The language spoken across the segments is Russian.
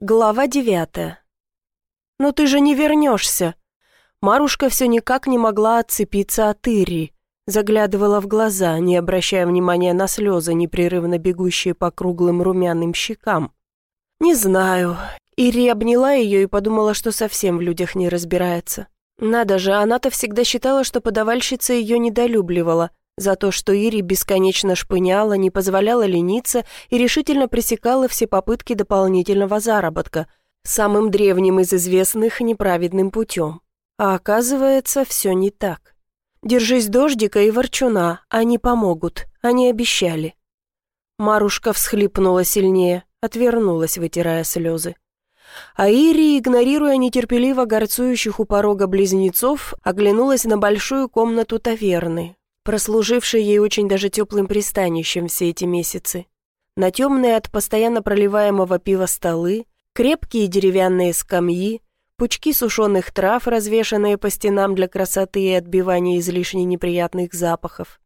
Глава девятая. «Но ты же не вернешься!» Марушка все никак не могла отцепиться от Ири, заглядывала в глаза, не обращая внимания на слезы, непрерывно бегущие по круглым румяным щекам. «Не знаю». Ири обняла ее и подумала, что совсем в людях не разбирается. Надо же, она-то всегда считала, что подавальщица ее недолюбливала, за то, что Ири бесконечно шпыняла, не позволяла лениться и решительно пресекала все попытки дополнительного заработка, самым древним из известных неправедным путем. А оказывается, все не так. «Держись дождика и ворчуна, они помогут, они обещали». Марушка всхлипнула сильнее, отвернулась, вытирая слезы. А Ири, игнорируя нетерпеливо горцующих у порога близнецов, оглянулась на большую комнату таверны, прослуживший ей очень даже теплым пристанищем все эти месяцы. На темные от постоянно проливаемого пива столы, крепкие деревянные скамьи, пучки сушеных трав, развешанные по стенам для красоты и отбивания излишне неприятных запахов.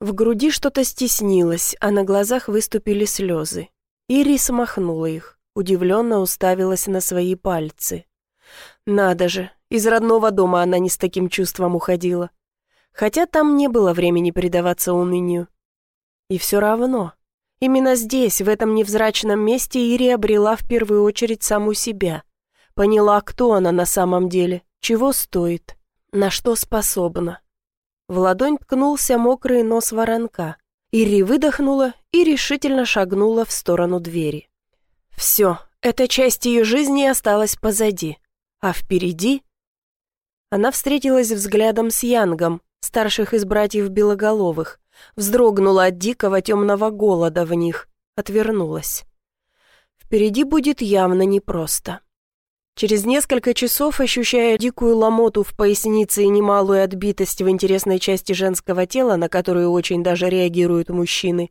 В груди что-то стеснилось, а на глазах выступили слезы. Ирис махнула их, удивленно уставилась на свои пальцы. Надо же, из родного дома она не с таким чувством уходила хотя там не было времени предаваться унынию. И все равно, именно здесь, в этом невзрачном месте, Ири обрела в первую очередь саму себя. Поняла, кто она на самом деле, чего стоит, на что способна. В ладонь ткнулся мокрый нос воронка. Ири выдохнула и решительно шагнула в сторону двери. Все, эта часть ее жизни осталась позади, а впереди... Она встретилась взглядом с Янгом, старших из братьев Белоголовых, вздрогнула от дикого темного голода в них, отвернулась. Впереди будет явно непросто. Через несколько часов, ощущая дикую ломоту в пояснице и немалую отбитость в интересной части женского тела, на которую очень даже реагируют мужчины,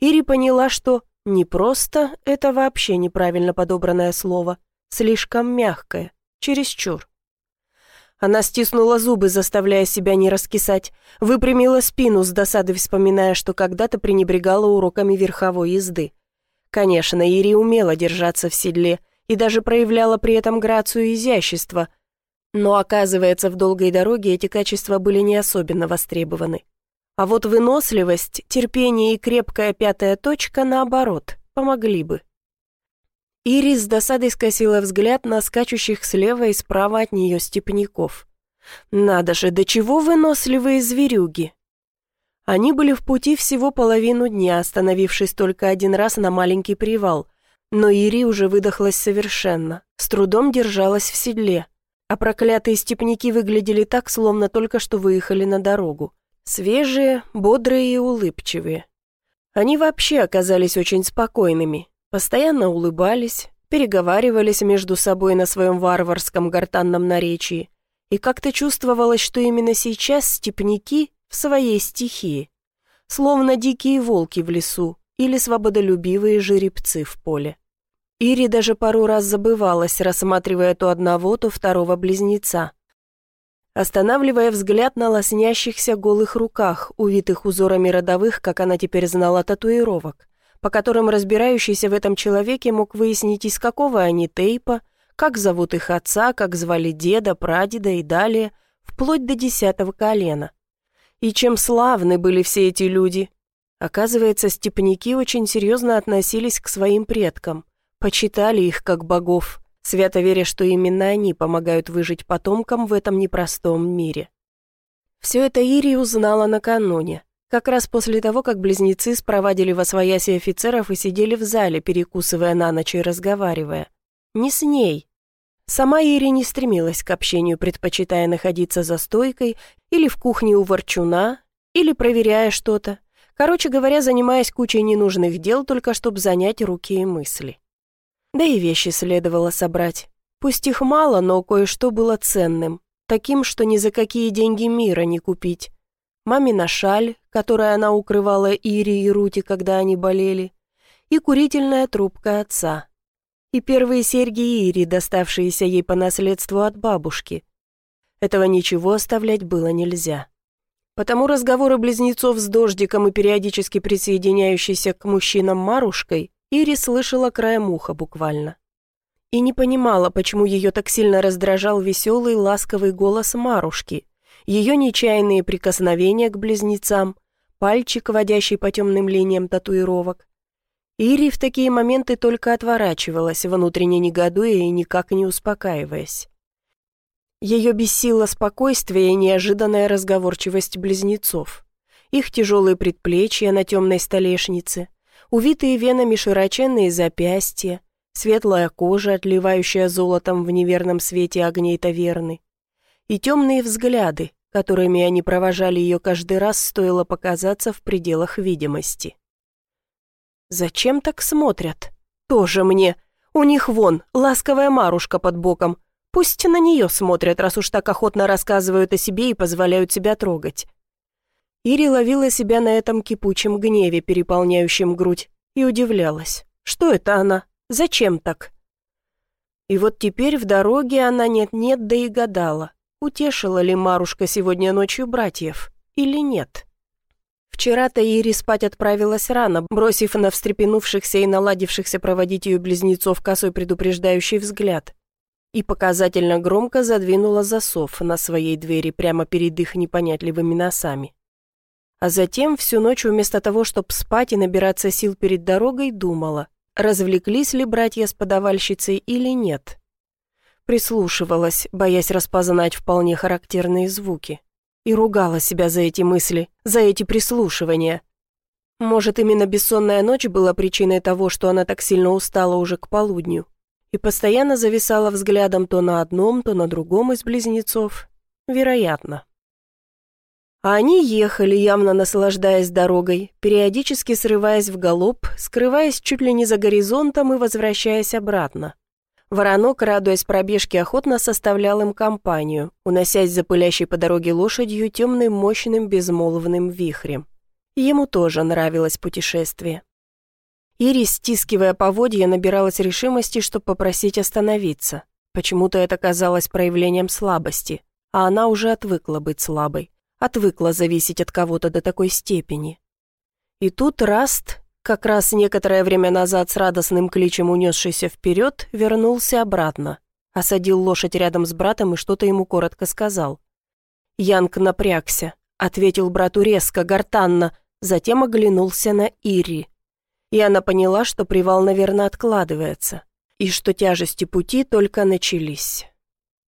Ири поняла, что «непросто» — это вообще неправильно подобранное слово, слишком мягкое, чересчур. Она стиснула зубы, заставляя себя не раскисать, выпрямила спину с досадой, вспоминая, что когда-то пренебрегала уроками верховой езды. Конечно, Ири умела держаться в седле и даже проявляла при этом грацию и изящество, но, оказывается, в долгой дороге эти качества были не особенно востребованы. А вот выносливость, терпение и крепкая пятая точка, наоборот, помогли бы. Ирис с досадой скосила взгляд на скачущих слева и справа от нее степняков. «Надо же, до чего выносливые зверюги!» Они были в пути всего половину дня, остановившись только один раз на маленький привал, но Ири уже выдохлась совершенно, с трудом держалась в седле, а проклятые степняки выглядели так, словно только что выехали на дорогу. Свежие, бодрые и улыбчивые. Они вообще оказались очень спокойными, Постоянно улыбались, переговаривались между собой на своем варварском гортанном наречии, и как-то чувствовалось, что именно сейчас степняки в своей стихии, словно дикие волки в лесу или свободолюбивые жеребцы в поле. Ири даже пару раз забывалась, рассматривая то одного, то второго близнеца. Останавливая взгляд на лоснящихся голых руках, увитых узорами родовых, как она теперь знала, татуировок по которым разбирающийся в этом человеке мог выяснить, из какого они тейпа, как зовут их отца, как звали деда, прадеда и далее, вплоть до десятого колена. И чем славны были все эти люди. Оказывается, степняки очень серьезно относились к своим предкам, почитали их как богов, свято веря, что именно они помогают выжить потомкам в этом непростом мире. Все это Ири узнала накануне, как раз после того, как близнецы спровадили во свояси офицеров и сидели в зале, перекусывая на ночь и разговаривая. Не с ней. Сама Ири не стремилась к общению, предпочитая находиться за стойкой или в кухне у ворчуна, или проверяя что-то. Короче говоря, занимаясь кучей ненужных дел, только чтобы занять руки и мысли. Да и вещи следовало собрать. Пусть их мало, но кое-что было ценным, таким, что ни за какие деньги мира не купить мамина шаль, которой она укрывала Ири и Рути, когда они болели, и курительная трубка отца, и первые серьги Ири, доставшиеся ей по наследству от бабушки. Этого ничего оставлять было нельзя. Потому разговоры близнецов с дождиком и периодически присоединяющейся к мужчинам Марушкой Ири слышала краем уха буквально. и не понимала, почему ее так сильно раздражал веселый, ласковый голос Марушки, ее нечаянные прикосновения к близнецам, пальчик, водящий по темным линиям татуировок. Ири в такие моменты только отворачивалась, внутренне негодуя и никак не успокаиваясь. Ее бесило спокойствие и неожиданная разговорчивость близнецов. Их тяжелые предплечья на темной столешнице, увитые венами широченные запястья, светлая кожа, отливающая золотом в неверном свете огней таверны, и темные взгляды, которыми они провожали ее каждый раз, стоило показаться в пределах видимости. «Зачем так смотрят? Тоже мне. У них вон, ласковая Марушка под боком. Пусть на нее смотрят, раз уж так охотно рассказывают о себе и позволяют себя трогать». Ири ловила себя на этом кипучем гневе, переполняющем грудь, и удивлялась. Что это она? Зачем так? И вот теперь в дороге она нет-нет, да и гадала, утешила ли Марушка сегодня ночью братьев или нет. Вчера-то Ири спать отправилась рано, бросив на встрепенувшихся и наладившихся проводить ее близнецов косой предупреждающий взгляд, и показательно громко задвинула засов на своей двери прямо перед их непонятливыми носами. А затем всю ночь вместо того, чтобы спать и набираться сил перед дорогой, думала, развлеклись ли братья с подавальщицей или нет. Прислушивалась, боясь распознать вполне характерные звуки. И ругала себя за эти мысли, за эти прислушивания. Может, именно бессонная ночь была причиной того, что она так сильно устала уже к полудню и постоянно зависала взглядом то на одном, то на другом из близнецов? Вероятно. А они ехали, явно наслаждаясь дорогой, периодически срываясь в галоп, скрываясь чуть ли не за горизонтом и возвращаясь обратно. Воронок, радуясь пробежке, охотно составлял им компанию, уносясь за пылящей по дороге лошадью темным мощным безмолвным вихрем. Ему тоже нравилось путешествие. Ирис, стискивая поводья, набиралась решимости, чтобы попросить остановиться. Почему-то это казалось проявлением слабости, а она уже отвыкла быть слабой отвыкла зависеть от кого-то до такой степени. И тут Раст, как раз некоторое время назад с радостным кличем унесшийся вперед, вернулся обратно, осадил лошадь рядом с братом и что-то ему коротко сказал. Янг напрягся, ответил брату резко, гортанно, затем оглянулся на Ири. И она поняла, что привал, наверное, откладывается, и что тяжести пути только начались.